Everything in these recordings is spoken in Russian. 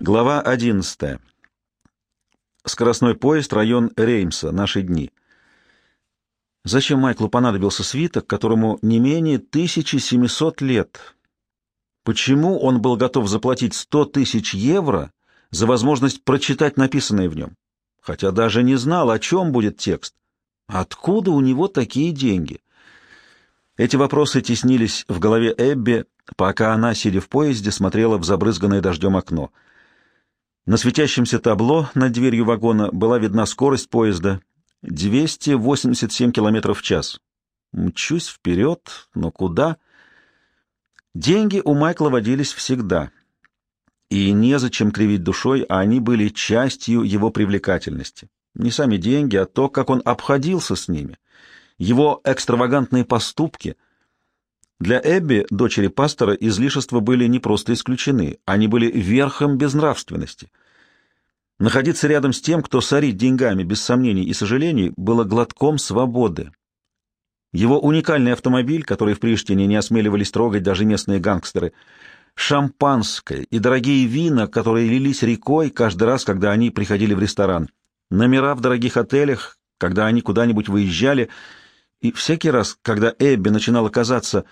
Глава 11. Скоростной поезд, район Реймса, наши дни. Зачем Майклу понадобился свиток, которому не менее 1700 лет? Почему он был готов заплатить 100 тысяч евро за возможность прочитать написанное в нем? Хотя даже не знал, о чем будет текст. Откуда у него такие деньги? Эти вопросы теснились в голове Эбби, пока она, сидя в поезде, смотрела в забрызганное дождем окно — на светящемся табло над дверью вагона была видна скорость поезда — 287 км в час. Мчусь вперед, но куда? Деньги у Майкла водились всегда. И незачем кривить душой, а они были частью его привлекательности. Не сами деньги, а то, как он обходился с ними. Его экстравагантные поступки. Для Эбби, дочери пастора, излишества были не просто исключены, они были верхом безнравственности. Находиться рядом с тем, кто сорит деньгами без сомнений и сожалений, было глотком свободы. Его уникальный автомобиль, который в Приштине не осмеливались трогать даже местные гангстеры, шампанское и дорогие вина, которые лились рекой каждый раз, когда они приходили в ресторан, номера в дорогих отелях, когда они куда-нибудь выезжали, и всякий раз, когда Эбби начинала казаться,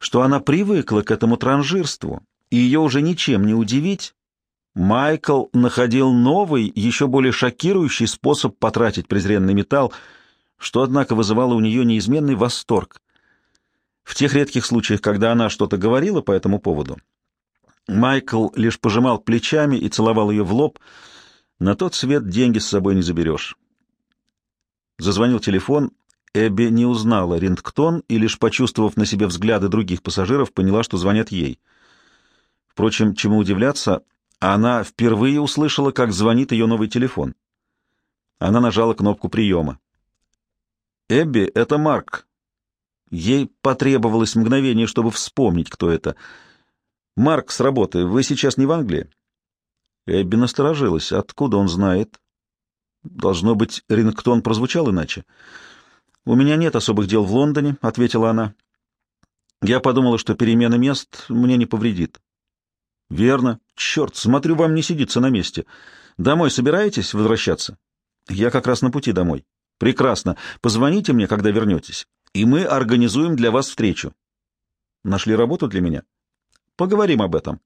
что она привыкла к этому транжирству, и ее уже ничем не удивить, Майкл находил новый, еще более шокирующий способ потратить презренный металл, что, однако, вызывало у нее неизменный восторг. В тех редких случаях, когда она что-то говорила по этому поводу, Майкл лишь пожимал плечами и целовал ее в лоб. На тот свет деньги с собой не заберешь. Зазвонил телефон. Эбби не узнала рингтон и, лишь почувствовав на себе взгляды других пассажиров, поняла, что звонят ей. Впрочем, чему удивляться, она впервые услышала, как звонит ее новый телефон. Она нажала кнопку приема. «Эбби, это Марк». Ей потребовалось мгновение, чтобы вспомнить, кто это. «Марк с работы. Вы сейчас не в Англии?» Эбби насторожилась. Откуда он знает? Должно быть, рингтон прозвучал иначе. «У меня нет особых дел в Лондоне», — ответила она. «Я подумала, что перемена мест мне не повредит». Верно. Черт, смотрю, вам не сидится на месте. Домой собираетесь возвращаться? Я как раз на пути домой. Прекрасно. Позвоните мне, когда вернетесь, и мы организуем для вас встречу. Нашли работу для меня? Поговорим об этом.